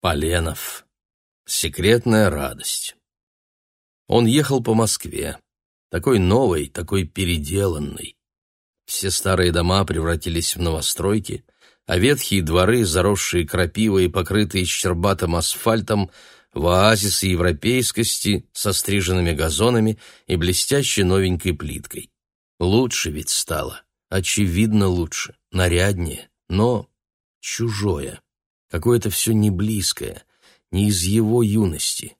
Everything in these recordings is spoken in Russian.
Поленов. Секретная радость. Он ехал по Москве. Такой новый, такой переделанный. Все старые дома превратились в новостройки, а ветхие дворы, заросшие крапивой и покрытые щербатым асфальтом, в оазисы европейскости со стриженными газонами и блестящей новенькой плиткой. Лучше ведь стало, очевидно лучше, наряднее, но чужое. Какое-то все не близкое, не из его юности.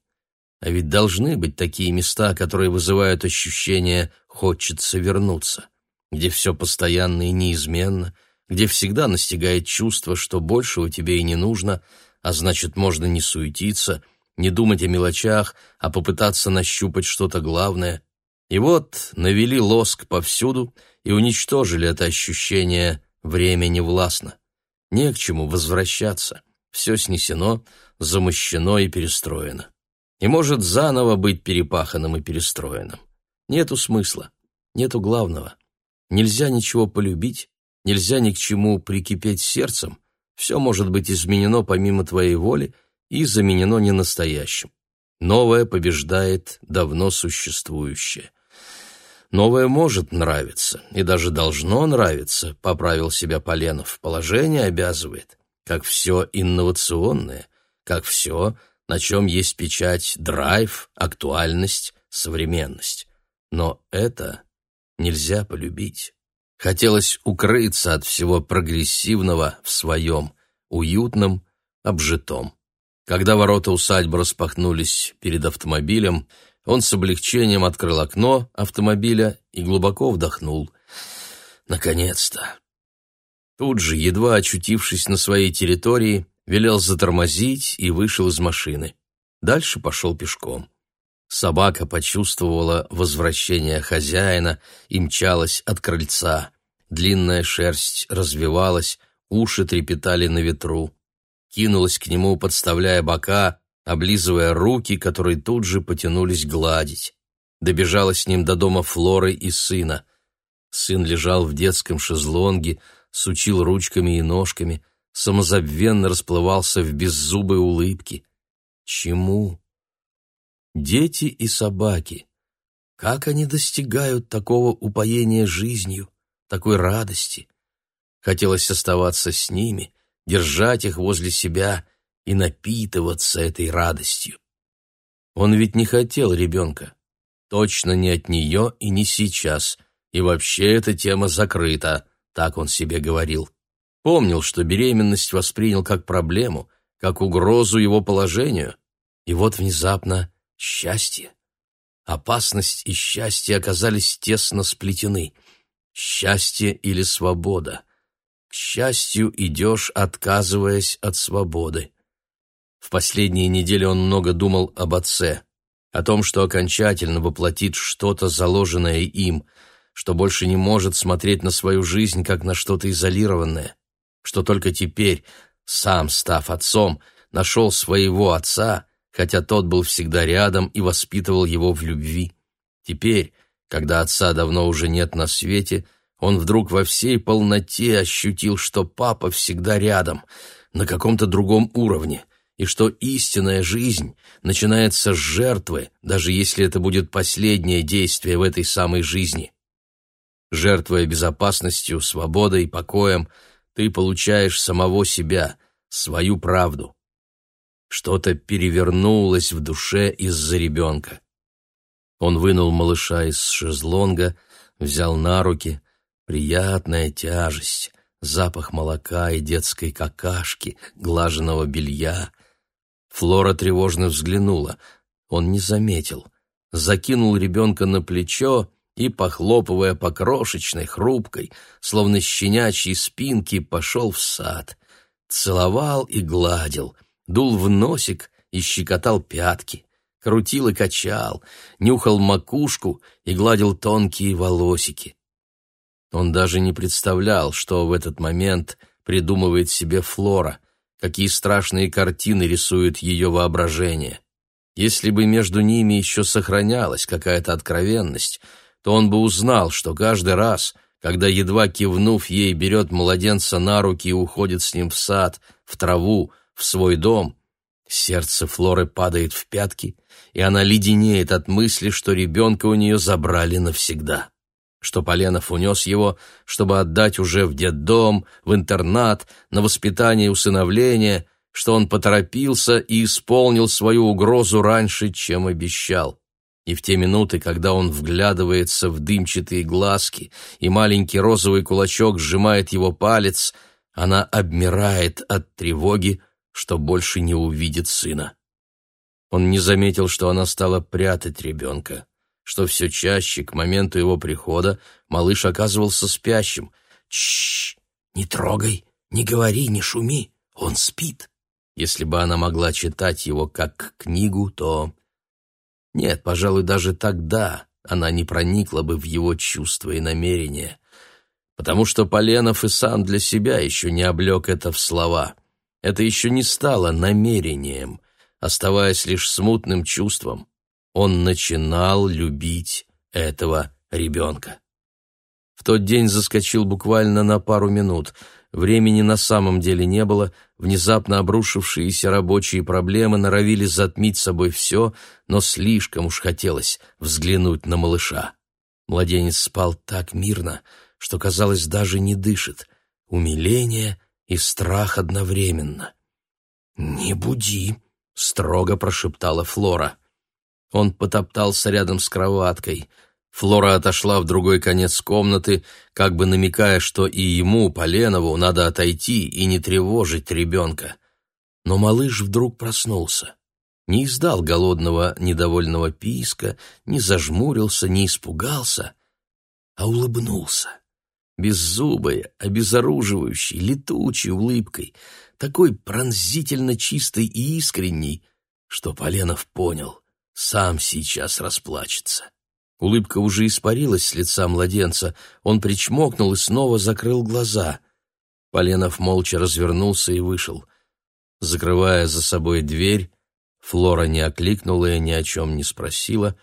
А ведь должны быть такие места, которые вызывают ощущение «хочется вернуться», где все постоянно и неизменно, где всегда настигает чувство, что большего тебе и не нужно, а значит, можно не суетиться, не думать о мелочах, а попытаться нащупать что-то главное. И вот навели лоск повсюду и уничтожили это ощущение «время не властно». Не к чему возвращаться. Все снесено, замощено и перестроено. И может заново быть перепаханным и перестроенным. Нету смысла, нету главного. Нельзя ничего полюбить, нельзя ни к чему прикипеть сердцем. Все может быть изменено помимо твоей воли и заменено ненастоящим. Новое побеждает давно существующее. Новое может нравиться, и даже должно нравиться, поправил себя Поленов. Положение обязывает, как все инновационное, как все, на чем есть печать драйв, актуальность, современность. Но это нельзя полюбить. Хотелось укрыться от всего прогрессивного в своем, уютном, обжитом. Когда ворота усадьбы распахнулись перед автомобилем, он с облегчением открыл окно автомобиля и глубоко вдохнул. Наконец-то! Тут же, едва очутившись на своей территории, велел затормозить и вышел из машины. Дальше пошел пешком. Собака почувствовала возвращение хозяина и мчалась от крыльца. Длинная шерсть развивалась, уши трепетали на ветру. Кинулась к нему, подставляя бока, облизывая руки, которые тут же потянулись гладить. Добежала с ним до дома Флоры и сына. Сын лежал в детском шезлонге, сучил ручками и ножками, самозабвенно расплывался в беззубой улыбке. Чему? Дети и собаки. Как они достигают такого упоения жизнью, такой радости? Хотелось оставаться с ними, держать их возле себя — и напитываться этой радостью. Он ведь не хотел ребенка. Точно не от нее и не сейчас. И вообще эта тема закрыта, так он себе говорил. Помнил, что беременность воспринял как проблему, как угрозу его положению. И вот внезапно счастье. Опасность и счастье оказались тесно сплетены. Счастье или свобода. К счастью идешь, отказываясь от свободы. В последние недели он много думал об отце, о том, что окончательно воплотит что-то, заложенное им, что больше не может смотреть на свою жизнь как на что-то изолированное, что только теперь, сам став отцом, нашел своего отца, хотя тот был всегда рядом и воспитывал его в любви. Теперь, когда отца давно уже нет на свете, он вдруг во всей полноте ощутил, что папа всегда рядом, на каком-то другом уровне, и что истинная жизнь начинается с жертвы, даже если это будет последнее действие в этой самой жизни. Жертвуя безопасностью, свободой, покоем, ты получаешь самого себя, свою правду. Что-то перевернулось в душе из-за ребенка. Он вынул малыша из шезлонга, взял на руки. Приятная тяжесть, запах молока и детской какашки, глаженного белья, Флора тревожно взглянула. Он не заметил. Закинул ребенка на плечо и, похлопывая по крошечной, хрупкой, словно щенячьей спинке, пошел в сад. Целовал и гладил, дул в носик и щекотал пятки, крутил и качал, нюхал макушку и гладил тонкие волосики. Он даже не представлял, что в этот момент придумывает себе Флора — какие страшные картины рисует ее воображение. Если бы между ними еще сохранялась какая-то откровенность, то он бы узнал, что каждый раз, когда, едва кивнув ей, берет младенца на руки и уходит с ним в сад, в траву, в свой дом, Сердце Флоры падает в пятки, и она леденеет от мысли, что ребенка у нее забрали навсегда. Что Поленов унес его, чтобы отдать уже в детдом, в интернат, на воспитание и усыновление, что он поторопился и исполнил свою угрозу раньше, чем обещал. И в те минуты, когда он вглядывается в дымчатые глазки, и маленький розовый кулачок сжимает его палец, она обмирает от тревоги, что больше не увидит сына. Он не заметил, что она стала прятать ребенка, что все чаще, к моменту его прихода, малыш оказывался спящим. «Чш! Не трогай, не говори, не шуми, он спит!» Если бы она могла читать его как книгу, то... Нет, пожалуй, даже тогда она не проникла бы в его чувства и намерения, потому что Поленов и сам для себя еще не облег это в слова — это еще не стало намерением, оставаясь лишь смутным чувством. Он начинал любить этого ребенка. В тот день заскочил буквально на пару минут. Времени на самом деле не было, внезапно обрушившиеся рабочие проблемы норовили затмить собой все, но слишком уж хотелось взглянуть на малыша. Младенец спал так мирно, что, казалось, даже не дышит. Умиление — и страх одновременно. «Не буди», — строго прошептала Флора. Он потоптался рядом с кроваткой. Флора отошла в другой конец комнаты, как бы намекая, что и ему, Поленову, надо отойти и не тревожить ребенка. Но малыш вдруг проснулся. Не издал голодного, недовольного писка, не зажмурился, не испугался, а улыбнулся беззубой, обезоруживающей, летучей улыбкой, такой пронзительно чистой и искренней, что Поленов понял, сам сейчас расплачется. Улыбка уже испарилась с лица младенца, он причмокнул и снова закрыл глаза. Поленов молча развернулся и вышел. Закрывая за собой дверь, Флора не окликнула и ни о чем не спросила,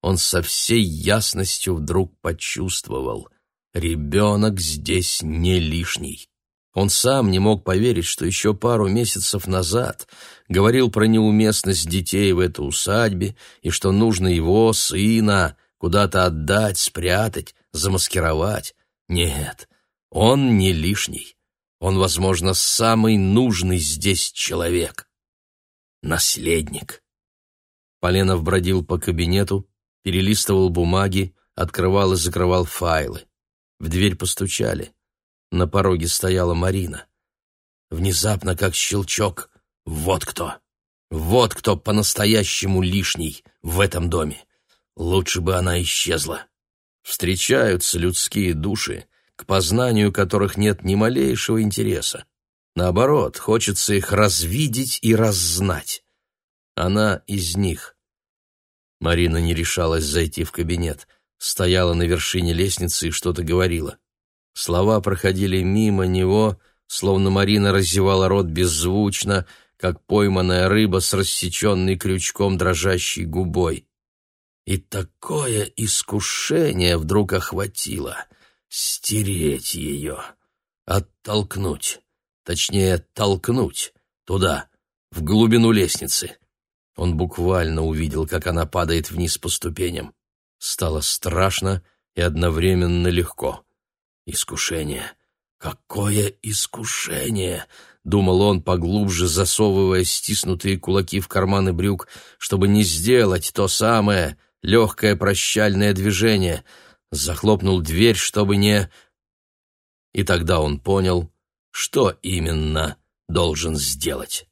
он со всей ясностью вдруг почувствовал. Ребенок здесь не лишний. Он сам не мог поверить, что еще пару месяцев назад говорил про неуместность детей в этой усадьбе и что нужно его, сына, куда-то отдать, спрятать, замаскировать. Нет, он не лишний. Он, возможно, самый нужный здесь человек. Наследник. Поленов бродил по кабинету, перелистывал бумаги, открывал и закрывал файлы. В дверь постучали. На пороге стояла Марина. Внезапно, как щелчок, вот кто. Вот кто по-настоящему лишний в этом доме. Лучше бы она исчезла. Встречаются людские души, к познанию которых нет ни малейшего интереса. Наоборот, хочется их развидеть и раззнать. Она из них. Марина не решалась зайти в кабинет — стояла на вершине лестницы и что-то говорила. Слова проходили мимо него, словно Марина разевала рот беззвучно, как пойманная рыба с рассеченной крючком дрожащей губой. И такое искушение вдруг охватило — стереть ее, оттолкнуть, точнее, толкнуть туда, в глубину лестницы. Он буквально увидел, как она падает вниз по ступеням. Стало страшно и одновременно легко. Искушение. Какое искушение! Думал он, поглубже засовывая стиснутые кулаки в карманы брюк, чтобы не сделать то самое легкое прощальное движение. Захлопнул дверь, чтобы не... И тогда он понял, что именно должен сделать.